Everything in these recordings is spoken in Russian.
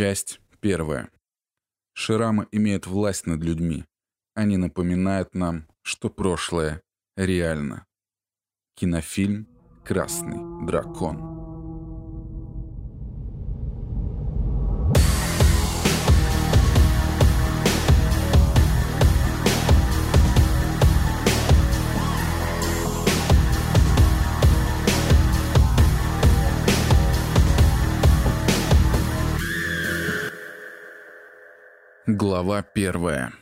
Часть первая. Шрамы имеют власть над людьми. Они напоминают нам, что прошлое реально. Кинофильм «Красный дракон». Глава первая.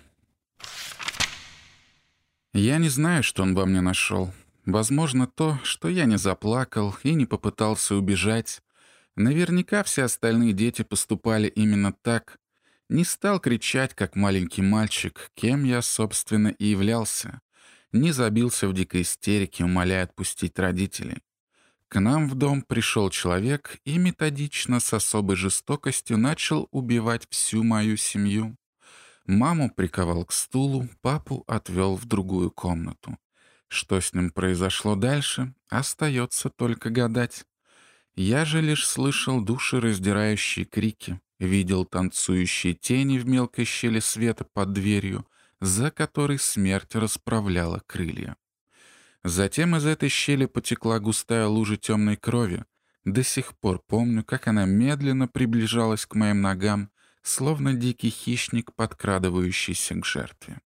Я не знаю, что он во мне нашел. Возможно, то, что я не заплакал и не попытался убежать. Наверняка все остальные дети поступали именно так. Не стал кричать, как маленький мальчик, кем я, собственно, и являлся. Не забился в дикой истерике, умоляя отпустить родителей. К нам в дом пришел человек и методично, с особой жестокостью, начал убивать всю мою семью. Маму приковал к стулу, папу отвел в другую комнату. Что с ним произошло дальше, остается только гадать. Я же лишь слышал душераздирающие крики, видел танцующие тени в мелкой щели света под дверью, за которой смерть расправляла крылья. Затем из этой щели потекла густая лужа темной крови. До сих пор помню, как она медленно приближалась к моим ногам, словно дикий хищник, подкрадывающийся к жертве.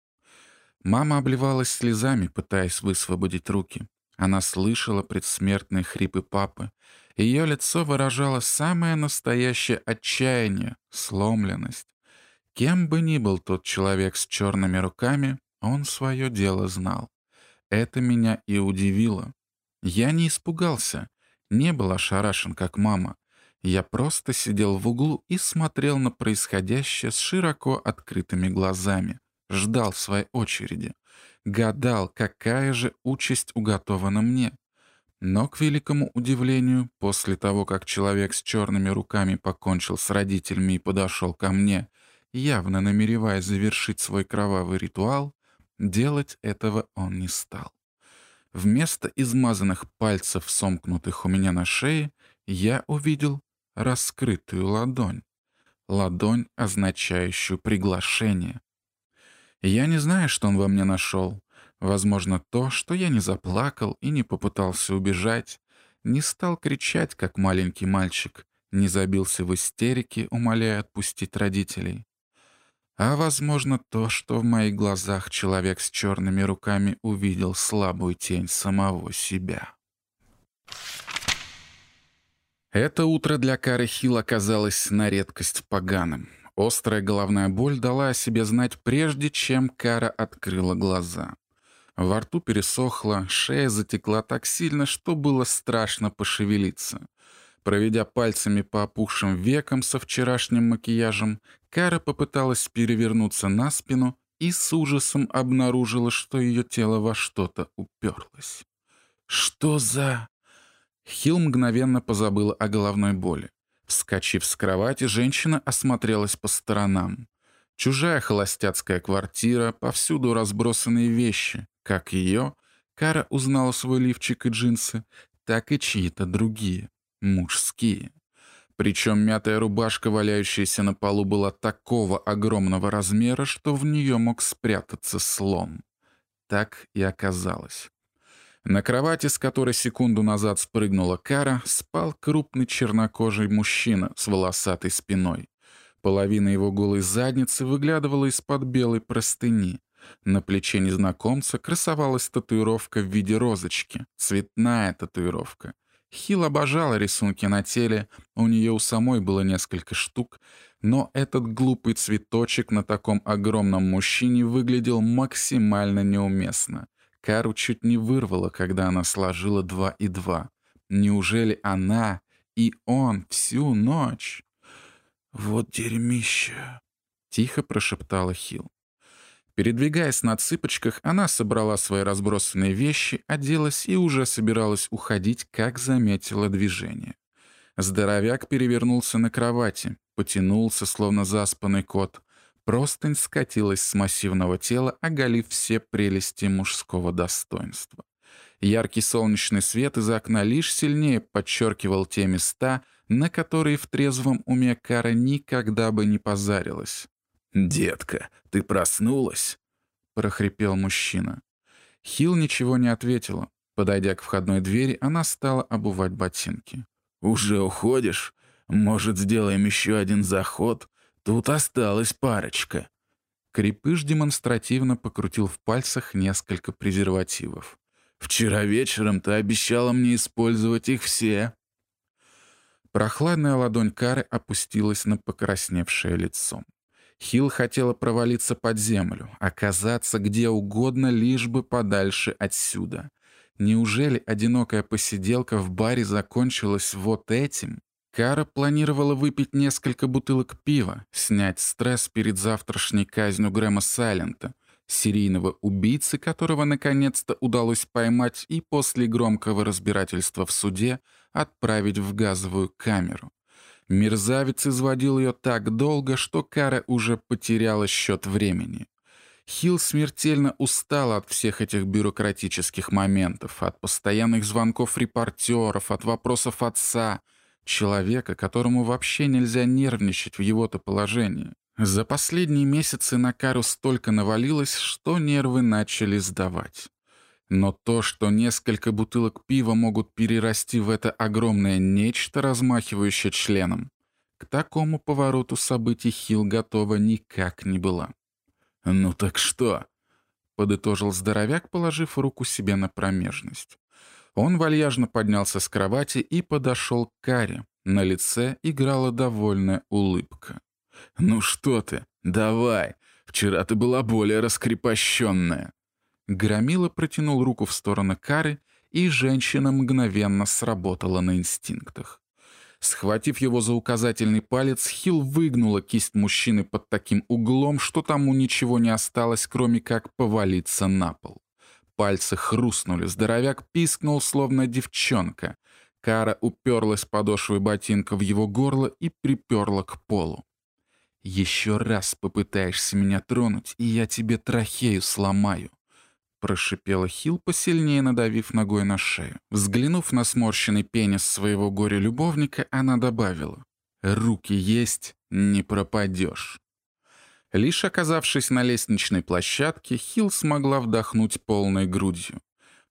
Мама обливалась слезами, пытаясь высвободить руки. Она слышала предсмертные хрипы папы. Ее лицо выражало самое настоящее отчаяние, сломленность. Кем бы ни был тот человек с черными руками, он свое дело знал. Это меня и удивило. Я не испугался, не был ошарашен, как мама. Я просто сидел в углу и смотрел на происходящее с широко открытыми глазами, ждал своей очереди, гадал, какая же участь уготована мне. Но, к великому удивлению, после того, как человек с черными руками покончил с родителями и подошел ко мне, явно намереваясь завершить свой кровавый ритуал, Делать этого он не стал. Вместо измазанных пальцев, сомкнутых у меня на шее, я увидел раскрытую ладонь. Ладонь, означающую приглашение. Я не знаю, что он во мне нашел. Возможно, то, что я не заплакал и не попытался убежать, не стал кричать, как маленький мальчик, не забился в истерике, умоляя отпустить родителей. А, возможно, то, что в моих глазах человек с черными руками увидел слабую тень самого себя. Это утро для Кары Хилл оказалось на редкость поганым. Острая головная боль дала о себе знать прежде, чем Кара открыла глаза. Во рту пересохло, шея затекла так сильно, что было страшно пошевелиться. Проведя пальцами по опухшим векам со вчерашним макияжем, Кара попыталась перевернуться на спину и с ужасом обнаружила, что ее тело во что-то уперлось. «Что за...» Хилл мгновенно позабыла о головной боли. Вскочив с кровати, женщина осмотрелась по сторонам. Чужая холостяцкая квартира, повсюду разбросанные вещи. Как ее, Кара узнала свой лифчик и джинсы, так и чьи-то другие мужские. Причем мятая рубашка, валяющаяся на полу, была такого огромного размера, что в нее мог спрятаться слон. Так и оказалось. На кровати, с которой секунду назад спрыгнула Кара, спал крупный чернокожий мужчина с волосатой спиной. Половина его голой задницы выглядывала из-под белой простыни. На плече незнакомца красовалась татуировка в виде розочки, цветная татуировка — Хил обожала рисунки на теле, у нее у самой было несколько штук, но этот глупый цветочек на таком огромном мужчине выглядел максимально неуместно. Кару чуть не вырвало, когда она сложила два и два. Неужели она и он всю ночь? «Вот дерьмище!» — тихо прошептала Хил. Передвигаясь на цыпочках, она собрала свои разбросанные вещи, оделась и уже собиралась уходить, как заметила движение. Здоровяк перевернулся на кровати, потянулся, словно заспанный кот. Простынь скатилась с массивного тела, оголив все прелести мужского достоинства. Яркий солнечный свет из окна лишь сильнее подчеркивал те места, на которые в трезвом уме Кара никогда бы не позарилась. «Детка, ты проснулась?» — прохрипел мужчина. Хил ничего не ответила. Подойдя к входной двери, она стала обувать ботинки. «Уже уходишь? Может, сделаем еще один заход? Тут осталась парочка». Крепыш демонстративно покрутил в пальцах несколько презервативов. «Вчера вечером ты обещала мне использовать их все». Прохладная ладонь Кары опустилась на покрасневшее лицо. Хил хотела провалиться под землю, оказаться где угодно, лишь бы подальше отсюда. Неужели одинокая посиделка в баре закончилась вот этим? Кара планировала выпить несколько бутылок пива, снять стресс перед завтрашней казнью Грэма Сайлента, серийного убийцы, которого наконец-то удалось поймать и после громкого разбирательства в суде отправить в газовую камеру. Мерзавец изводил ее так долго, что Кара уже потеряла счет времени. Хилл смертельно устал от всех этих бюрократических моментов, от постоянных звонков репортеров, от вопросов отца, человека, которому вообще нельзя нервничать в его-то положении. За последние месяцы на Кару столько навалилось, что нервы начали сдавать. Но то, что несколько бутылок пива могут перерасти в это огромное нечто, размахивающее членом, к такому повороту событий Хил готова никак не была. «Ну так что?» — подытожил здоровяк, положив руку себе на промежность. Он вальяжно поднялся с кровати и подошел к Каре. На лице играла довольная улыбка. «Ну что ты? Давай! Вчера ты была более раскрепощенная!» Громила протянул руку в сторону Кары, и женщина мгновенно сработала на инстинктах. Схватив его за указательный палец, Хилл выгнула кисть мужчины под таким углом, что тому ничего не осталось, кроме как повалиться на пол. Пальцы хрустнули, здоровяк пискнул, словно девчонка. Кара уперлась подошвой ботинка в его горло и приперла к полу. «Еще раз попытаешься меня тронуть, и я тебе трахею сломаю», Прошипела Хил, посильнее надавив ногой на шею. Взглянув на сморщенный пенис своего горя-любовника, она добавила. «Руки есть, не пропадешь». Лишь оказавшись на лестничной площадке, Хил смогла вдохнуть полной грудью.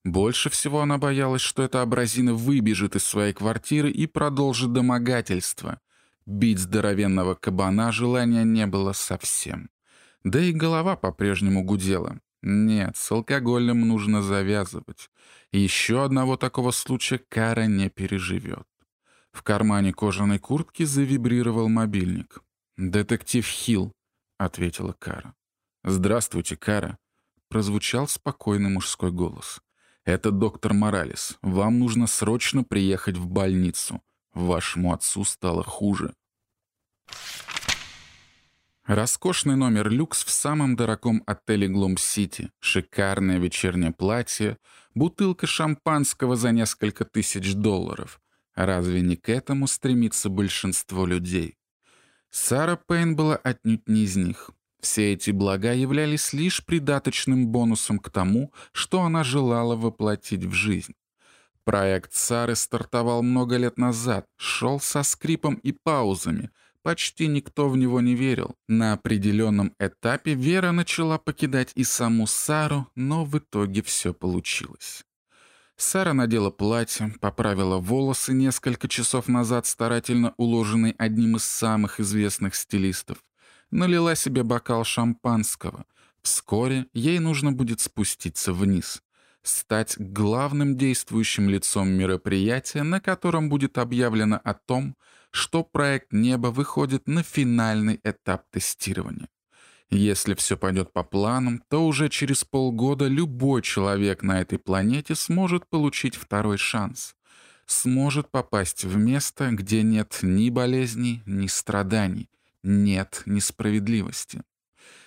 Больше всего она боялась, что эта абразина выбежит из своей квартиры и продолжит домогательство. Бить здоровенного кабана желания не было совсем. Да и голова по-прежнему гудела. Нет, с алкоголем нужно завязывать. Еще одного такого случая Кара не переживет. В кармане кожаной куртки завибрировал мобильник. «Детектив Хилл», — ответила Кара. «Здравствуйте, Кара», — прозвучал спокойный мужской голос. «Это доктор Моралес. Вам нужно срочно приехать в больницу. Вашему отцу стало хуже». Роскошный номер люкс в самом дорогом отеле Глум-Сити, шикарное вечернее платье, бутылка шампанского за несколько тысяч долларов. Разве не к этому стремится большинство людей? Сара Пейн была отнюдь не из них. Все эти блага являлись лишь придаточным бонусом к тому, что она желала воплотить в жизнь. Проект Сары стартовал много лет назад, шел со скрипом и паузами — Почти никто в него не верил. На определенном этапе Вера начала покидать и саму Сару, но в итоге все получилось. Сара надела платье, поправила волосы несколько часов назад, старательно уложенный одним из самых известных стилистов. Налила себе бокал шампанского. Вскоре ей нужно будет спуститься вниз. Стать главным действующим лицом мероприятия, на котором будет объявлено о том, что проект «Небо» выходит на финальный этап тестирования. Если все пойдет по планам, то уже через полгода любой человек на этой планете сможет получить второй шанс. Сможет попасть в место, где нет ни болезней, ни страданий, нет несправедливости.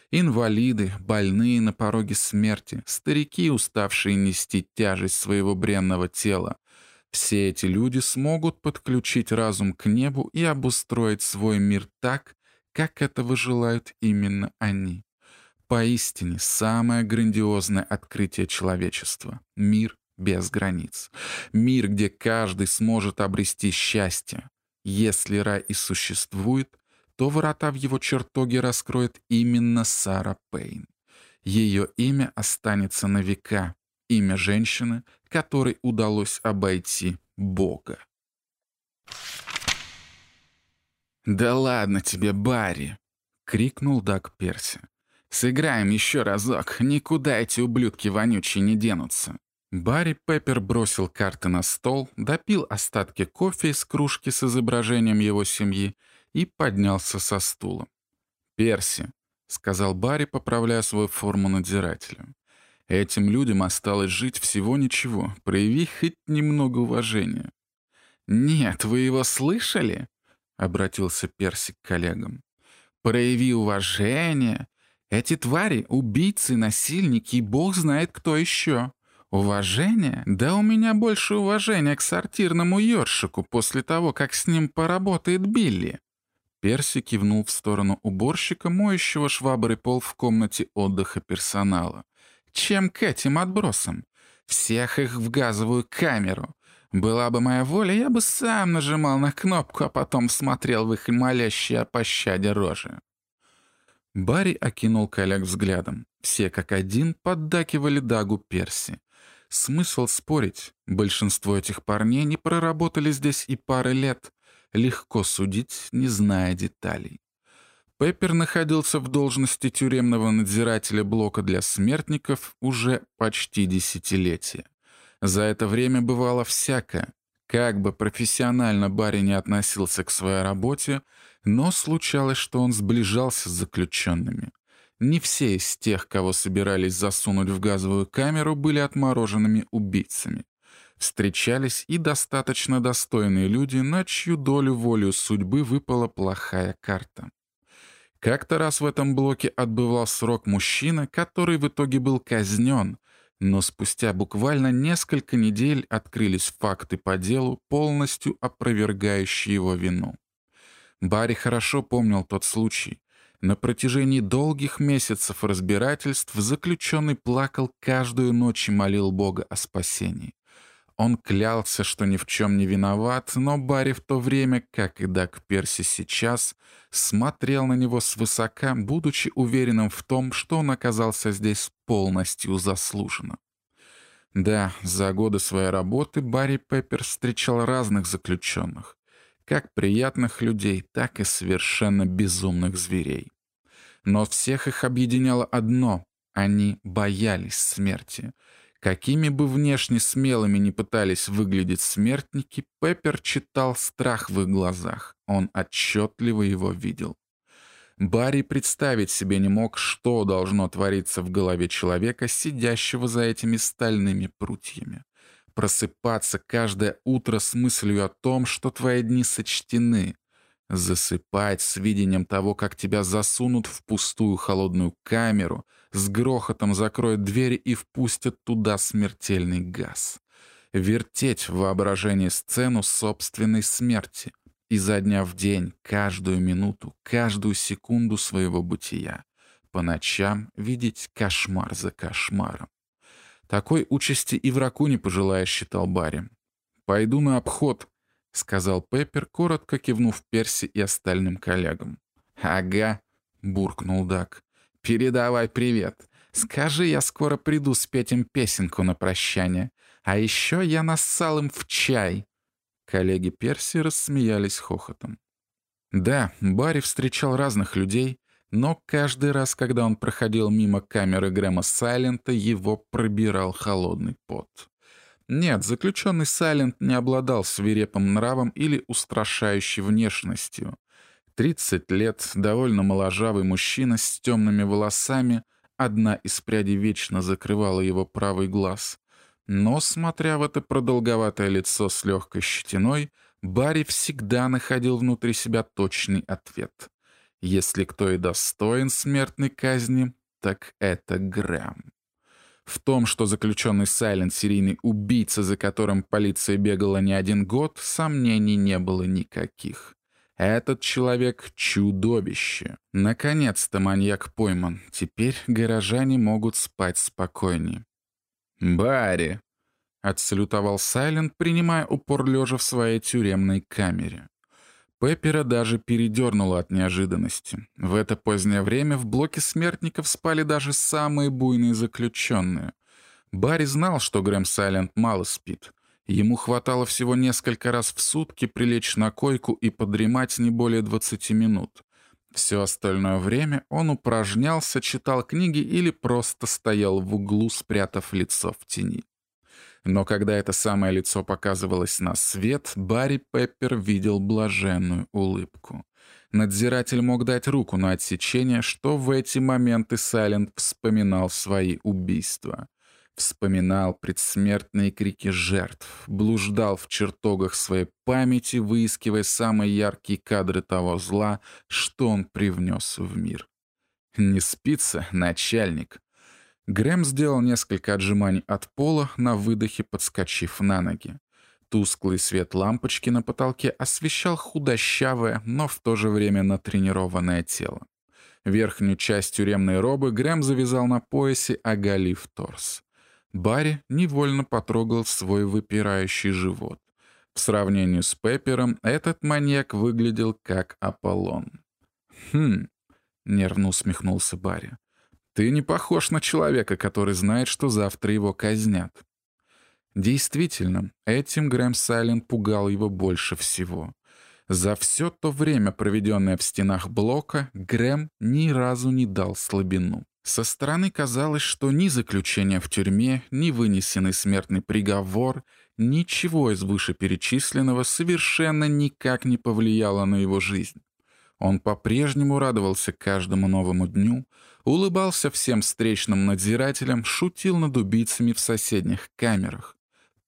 Инвалиды, больные на пороге смерти, старики, уставшие нести тяжесть своего бренного тела, все эти люди смогут подключить разум к небу и обустроить свой мир так, как этого желают именно они. Поистине, самое грандиозное открытие человечества — мир без границ. Мир, где каждый сможет обрести счастье. Если рай и существует, то врата в его чертоге раскроет именно Сара Пейн. Ее имя останется на века, имя женщины, которой удалось обойти Бога. «Да ладно тебе, Барри!» — крикнул Даг Перси. «Сыграем еще разок, никуда эти ублюдки вонючие не денутся». Барри Пеппер бросил карты на стол, допил остатки кофе из кружки с изображением его семьи и поднялся со стула. «Перси», — сказал Барри, поправляя свою форму надзирателя. «Этим людям осталось жить всего ничего. Прояви хоть немного уважения». «Нет, вы его слышали?» — обратился Перси к коллегам. «Прояви уважение. Эти твари — убийцы, насильники и бог знает кто еще. Уважение? Да у меня больше уважения к сортирному ёршику после того, как с ним поработает Билли». Перси кивнул в сторону уборщика, моющего шваброй пол в комнате отдыха персонала. «Чем к этим отбросам? Всех их в газовую камеру. Была бы моя воля, я бы сам нажимал на кнопку, а потом смотрел в их молящие о пощаде рожи». Барри окинул коллег взглядом. Все как один поддакивали Дагу Перси. Смысл спорить. Большинство этих парней не проработали здесь и пары лет. Легко судить, не зная деталей. Пеппер находился в должности тюремного надзирателя блока для смертников уже почти десятилетие. За это время бывало всякое. Как бы профессионально Барри не относился к своей работе, но случалось, что он сближался с заключенными. Не все из тех, кого собирались засунуть в газовую камеру, были отмороженными убийцами. Встречались и достаточно достойные люди, на чью долю волю судьбы выпала плохая карта. Как-то раз в этом блоке отбывал срок мужчина, который в итоге был казнен, но спустя буквально несколько недель открылись факты по делу, полностью опровергающие его вину. Барри хорошо помнил тот случай. На протяжении долгих месяцев разбирательств заключенный плакал каждую ночь и молил Бога о спасении. Он клялся, что ни в чем не виноват, но Барри в то время, как и Даг Перси сейчас, смотрел на него свысока, будучи уверенным в том, что он оказался здесь полностью заслуженно. Да, за годы своей работы Барри Пеппер встречал разных заключенных как приятных людей, так и совершенно безумных зверей. Но всех их объединяло одно — они боялись смерти. Какими бы внешне смелыми ни пытались выглядеть смертники, Пеппер читал страх в их глазах. Он отчетливо его видел. Барри представить себе не мог, что должно твориться в голове человека, сидящего за этими стальными прутьями просыпаться каждое утро с мыслью о том, что твои дни сочтены, засыпать с видением того, как тебя засунут в пустую холодную камеру, с грохотом закроют двери и впустят туда смертельный газ. Вертеть в воображении сцену собственной смерти, изо дня в день, каждую минуту, каждую секунду своего бытия. По ночам видеть кошмар за кошмаром. Такой участи и врагу не пожелаешь, считал Барри. «Пойду на обход», — сказал Пеппер, коротко кивнув Перси и остальным коллегам. «Ага», — буркнул Дак. «Передавай привет. Скажи, я скоро приду спеть им песенку на прощание. А еще я нассал им в чай». Коллеги Перси рассмеялись хохотом. Да, Барри встречал разных людей, но каждый раз, когда он проходил мимо камеры Грэма Сайлента, его пробирал холодный пот. Нет, заключенный Сайлент не обладал свирепым нравом или устрашающей внешностью. 30 лет, довольно моложавый мужчина с темными волосами, одна из прядей вечно закрывала его правый глаз. Но, смотря в это продолговатое лицо с легкой щетиной, Барри всегда находил внутри себя точный ответ — если кто и достоин смертной казни, так это Грэм. В том, что заключенный Сайленд — серийный убийца, за которым полиция бегала не один год, сомнений не было никаких. Этот человек — чудовище. Наконец-то маньяк пойман. Теперь горожане могут спать спокойнее. «Барри!» — отсалютовал Сайленд, принимая упор лежа в своей тюремной камере. Пеппера даже передернуло от неожиданности. В это позднее время в блоке смертников спали даже самые буйные заключенные. Барри знал, что Грэм Сайленд мало спит. Ему хватало всего несколько раз в сутки прилечь на койку и подремать не более 20 минут. Все остальное время он упражнялся, читал книги или просто стоял в углу, спрятав лицо в тени. Но когда это самое лицо показывалось на свет, Барри Пеппер видел блаженную улыбку. Надзиратель мог дать руку на отсечение, что в эти моменты Сайленд вспоминал свои убийства. Вспоминал предсмертные крики жертв, блуждал в чертогах своей памяти, выискивая самые яркие кадры того зла, что он привнес в мир. «Не спится, начальник», Грэм сделал несколько отжиманий от пола, на выдохе подскочив на ноги. Тусклый свет лампочки на потолке освещал худощавое, но в то же время натренированное тело. Верхнюю часть тюремной робы Грэм завязал на поясе, оголив торс. Барри невольно потрогал свой выпирающий живот. В сравнении с Пеппером этот маньяк выглядел как Аполлон. «Хм», — нервно усмехнулся Барри. Ты не похож на человека, который знает, что завтра его казнят. Действительно, этим Грэм Сайлент пугал его больше всего. За все то время, проведенное в стенах блока, Грэм ни разу не дал слабину. Со стороны казалось, что ни заключение в тюрьме, ни вынесенный смертный приговор, ничего из вышеперечисленного совершенно никак не повлияло на его жизнь. Он по-прежнему радовался каждому новому дню, улыбался всем встречным надзирателям, шутил над убийцами в соседних камерах.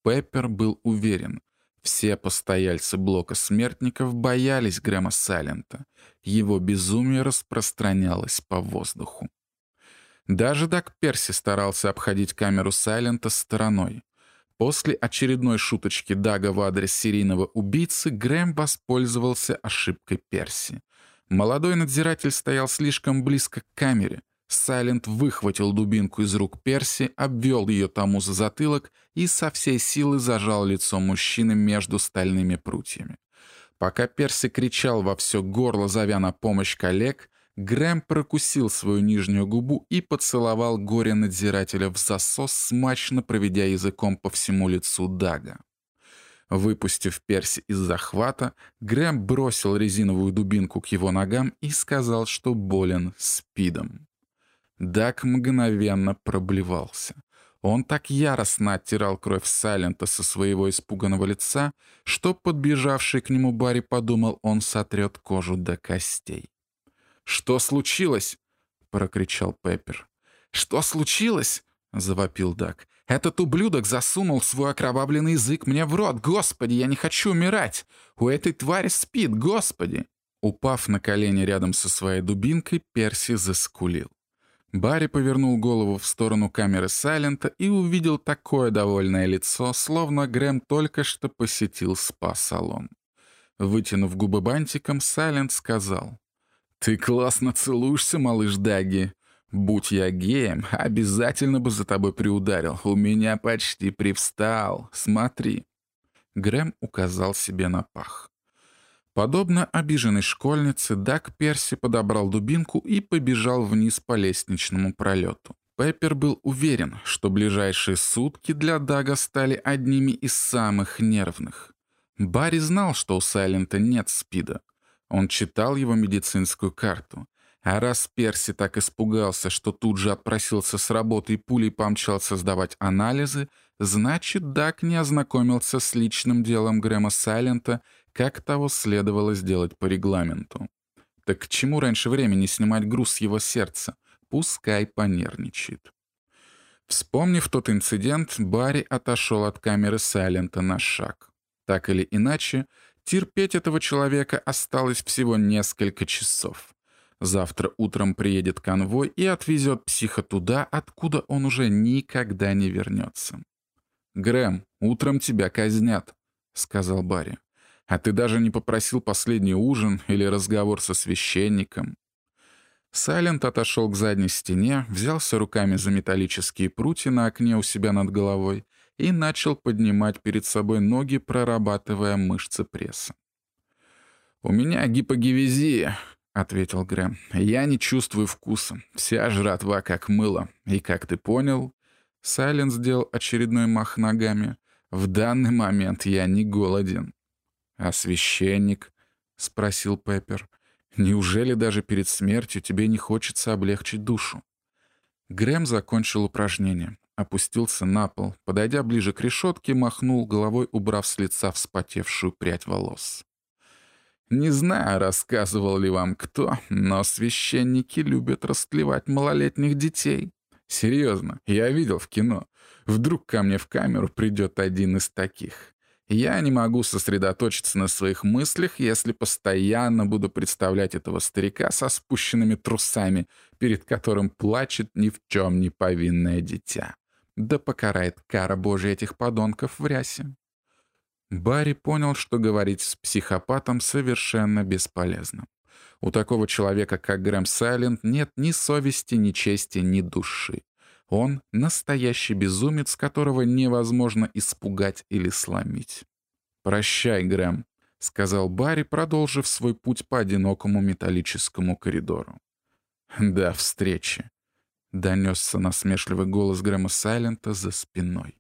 Пеппер был уверен, все постояльцы блока смертников боялись Грэма Сайлента. Его безумие распространялось по воздуху. Даже Дак Перси старался обходить камеру Сайлента стороной. После очередной шуточки Дага в адрес серийного убийцы Грэм воспользовался ошибкой Перси — Молодой надзиратель стоял слишком близко к камере. Сайлент выхватил дубинку из рук Перси, обвел ее тому за затылок и со всей силы зажал лицо мужчины между стальными прутьями. Пока Перси кричал во все горло, зовя на помощь коллег, Грэм прокусил свою нижнюю губу и поцеловал горе-надзирателя в засос, смачно проведя языком по всему лицу Дага. Выпустив Перси из захвата, Грэм бросил резиновую дубинку к его ногам и сказал, что болен спидом. Дак мгновенно проблевался. Он так яростно оттирал кровь Сайлента со своего испуганного лица, что подбежавший к нему Барри подумал, он сотрет кожу до костей. «Что случилось?» — прокричал Пеппер. «Что случилось?» — завопил Дак. Этот ублюдок засунул свой окровавленный язык мне в рот. Господи, я не хочу умирать. У этой твари спит, господи. Упав на колени рядом со своей дубинкой, Перси заскулил. Барри повернул голову в сторону камеры Сайлента и увидел такое довольное лицо, словно Грэм только что посетил спа-салон. Вытянув губы бантиком, Сайлент сказал. «Ты классно целуешься, малыш Даги. Будь я геем, обязательно бы за тобой приударил. У меня почти привстал. Смотри. Грэм указал себе на пах. Подобно обиженной школьнице, Дак Перси подобрал дубинку и побежал вниз по лестничному пролету. Пеппер был уверен, что ближайшие сутки для Дага стали одними из самых нервных. Барри знал, что у Сайлента нет спида. Он читал его медицинскую карту. А раз Перси так испугался, что тут же отпросился с работы и пулей помчался сдавать анализы, значит, Дак не ознакомился с личным делом Грэма Сайлента, как того следовало сделать по регламенту. Так к чему раньше времени снимать груз с его сердца? Пускай понервничает. Вспомнив тот инцидент, Барри отошел от камеры Сайлента на шаг. Так или иначе, терпеть этого человека осталось всего несколько часов. Завтра утром приедет конвой и отвезет психа туда, откуда он уже никогда не вернется. «Грэм, утром тебя казнят», — сказал Барри. «А ты даже не попросил последний ужин или разговор со священником». Сайлент отошел к задней стене, взялся руками за металлические прутья на окне у себя над головой и начал поднимать перед собой ноги, прорабатывая мышцы пресса. «У меня гипогивизия», — ответил Грэм. «Я не чувствую вкуса. Вся жратва как мыло. И как ты понял...» Сайлен сделал очередной мах ногами. «В данный момент я не голоден». «А священник?» — спросил Пеппер. «Неужели даже перед смертью тебе не хочется облегчить душу?» Грэм закончил упражнение, опустился на пол, подойдя ближе к решетке, махнул головой, убрав с лица вспотевшую прядь волос. «Не знаю, рассказывал ли вам кто, но священники любят растлевать малолетних детей. Серьезно, я видел в кино. Вдруг ко мне в камеру придет один из таких. Я не могу сосредоточиться на своих мыслях, если постоянно буду представлять этого старика со спущенными трусами, перед которым плачет ни в чем не повинное дитя. Да покарает кара Божия этих подонков в рясе. Барри понял, что говорить с психопатом совершенно бесполезно. У такого человека, как Грэм Сайленд, нет ни совести, ни чести, ни души. Он — настоящий безумец, которого невозможно испугать или сломить. «Прощай, Грэм», — сказал Барри, продолжив свой путь по одинокому металлическому коридору. «До встречи», — донесся насмешливый голос Грэма Сайлента за спиной.